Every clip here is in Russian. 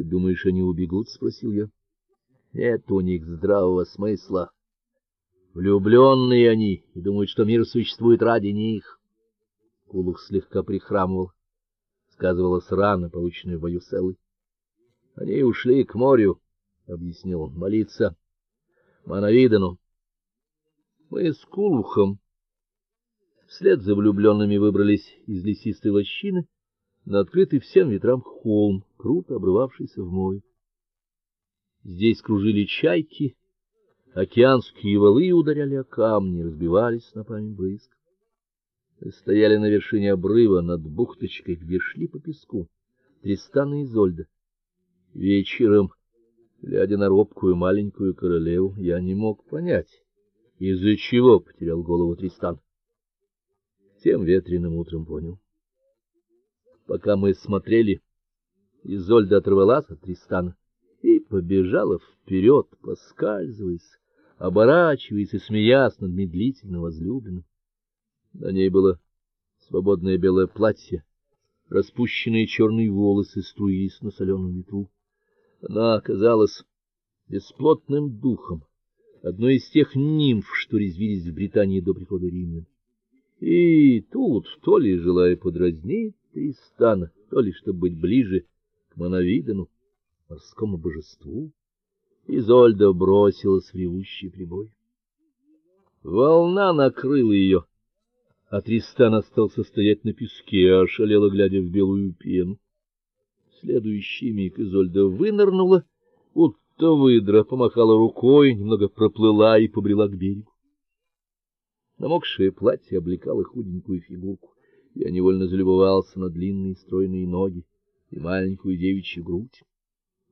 Ты думаешь, они убегут, спросил я. Нет у них здравого смысла. Влюбленные они и думают, что мир существует ради них. Кулух слегка прихрамывал. Сказывалась рана, полученная в бою с Эллой. Они ушли к морю, объяснил он, молиться Мановидану. Мы с Кулухом вслед за влюбленными выбрались из лесистой лощины на открытый всем ветрам холм, круто обрывавшийся в море. Здесь кружили чайки, океанские валы ударяли о камни, разбивались снопами брызг. Мы стояли на вершине обрыва над бухточкой, где шли по песку Тристан и Изольда. Вечером, глядя на робкую маленькую королеву, я не мог понять, из-за чего потерял голову Тристан. Тем ветреным утром понял. Пока мы смотрели, Изольда оторвалась от Тристана и побежала вперед, поскальзываясь, оборачиваясь и смеясь над медлительно возлюбленным. На ней было свободное белое платье, распущенные черные волосы струились на соленом ветру. Она оказалась бесплотным духом, одной из тех нимф, что резвились в Британии до прихода римлян. И тут, то ли желая подразнить Тристана, то ли чтобы быть ближе к Мановидану, морскому божеству, Изольда бросилась в ревущий прибой. Волна накрыла ее, а Тристан остался стоять на песке, ошалело глядя в белую пену. В следующий миг Изольда вынырнула, будто выдра, помахала рукой, немного проплыла и побрела к берегу. Намокшее платье облекало худенькую фигурку. Я невольно залюбовался на длинные стройные ноги и маленькую девичью грудь.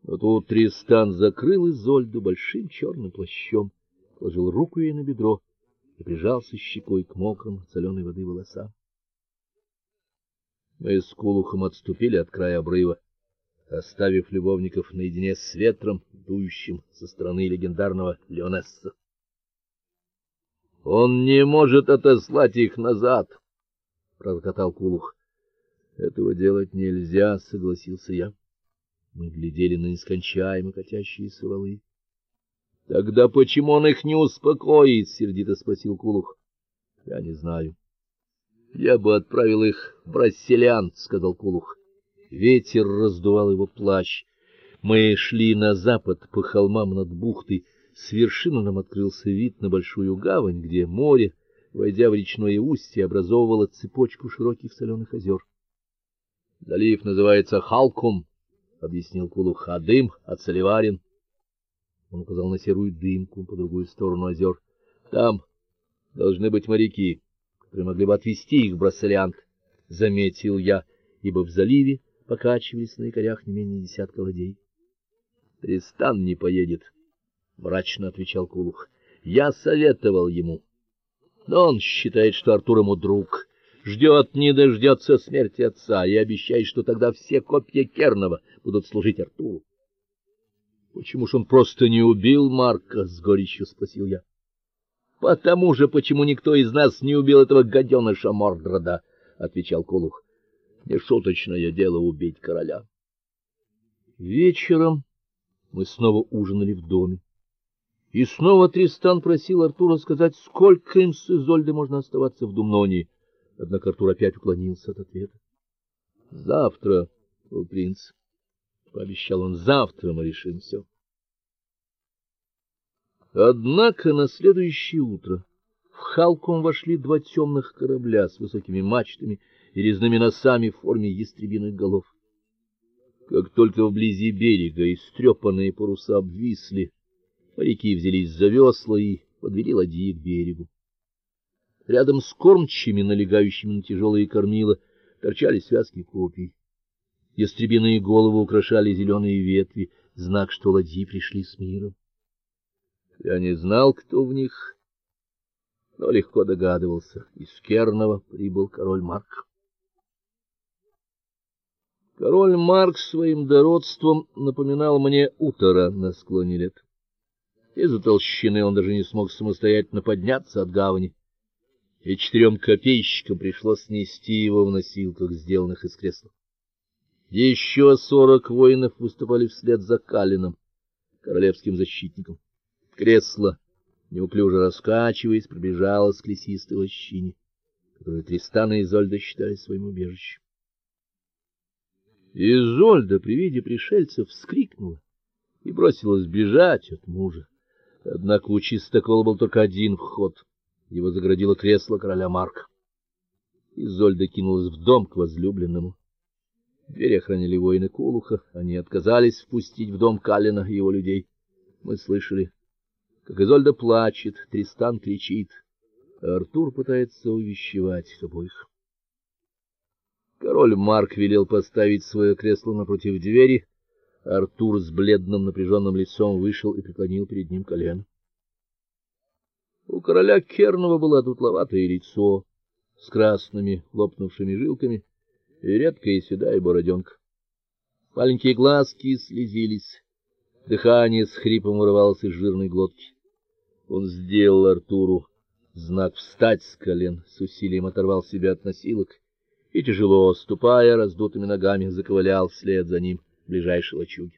Но тут Тристан закрыл Изольду большим черным плащом, положил руку ей на бедро и прижался щекой к мокрым соленой воды волосам. Мы с Кулухом отступили от края обрыва, оставив любовников наедине с ветром, дующим со стороны легендарного Леонесса. Он не может отослать их назад, прокатал Кулух. Этого делать нельзя, согласился я. Мы глядели на нескончаемо катящиеся валы. Тогда почему он их не успокоит, сердито спросил Кулух. Я не знаю. Я бы отправил их в Брасселян, сказал Кулух. Ветер раздувал его плащ. Мы шли на запад по холмам над бухтой. С вершины нам открылся вид на большую гавань, где море, войдя в речное устье, образовывало цепочку широких соленых озер. Залив называется Халкум, объяснил Кулух, а дым от Соливарин. Он указал на серую дымку по другую сторону озер. Там должны быть моряки, которые могли бы отвезти их в Брасселиант, заметил я, ибо в заливе покачивались на якорях не менее десятка ладей. Тристан не поедет мрачно отвечал Кулух. Я советовал ему. Но он считает, что Артур ему друг, ждет не дождется смерти отца и обещает, что тогда все копья Кернова будут служить Артуру. Почему ж он просто не убил Марка, с горечью спросил я. Потому же, почему никто из нас не убил этого гаденыша Мордрода, отвечал Кулух. Не шуточное дело убить короля. Вечером мы снова ужинали в доме. И снова Тристан просил Артура сказать, сколько им с Изольдой можно оставаться в Думнонии. Однако Артур опять уклонился от ответа. Завтра, о принц, пообещал он, завтра мы решим все. Однако на следующее утро в Халком вошли два темных корабля с высокими мачтами и резными носами в форме ястребиных голов. Как только вблизи берега истрепанные паруса обвисли, Моряки взялись за весла и подвели ладьи к берегу. Рядом с кормчими, налегающими на тяжелые кормила, торчали связки копий. Ястребиные головы украшали зеленые ветви, знак, что ладьи пришли с миром. Я не знал, кто в них, но легко догадывался. Из Кернова прибыл король Марк. Король Марк своим дородством напоминал мне утро на склоне лет. Из-за толщины он даже не смог самостоятельно подняться от гавани, и четырем копейщикам пришлось снести его в носилках, сделанных из кресла. Еще сорок воинов выступали вслед за Калином, королевским защитником. Кресло, неуклюже раскачиваясь, приближалось к лесистой лощине, которую Тристан и Изольда считали своим убежищем. Изольда при виде пришельцев вскрикнула и бросилась бежать от мужа. Однако у чистокола был только один вход. Его загородило кресло короля Марка. Изольда кинулась в дом к возлюбленному. Дверь охраняли воины Кулуха, они отказались впустить в дом Калина и его людей. Мы слышали, как Изольда плачет, Тристан кричит, а Артур пытается увещевать обоих. Король Марк велел поставить свое кресло напротив двери. Артур с бледным напряженным лицом вышел и преклонил перед ним колено. У короля Кернова было дутловатое лицо с красными лопнувшими жилками и редкая седая бороденка. Маленькие глазки слезились, дыхание с хрипом вырывалось из жирной глотки. Он сделал Артуру знак встать с колен, с усилием оторвал себя от носилок и тяжело ступая раздутыми ногами заковылял вслед за ним ближайшей лачуге.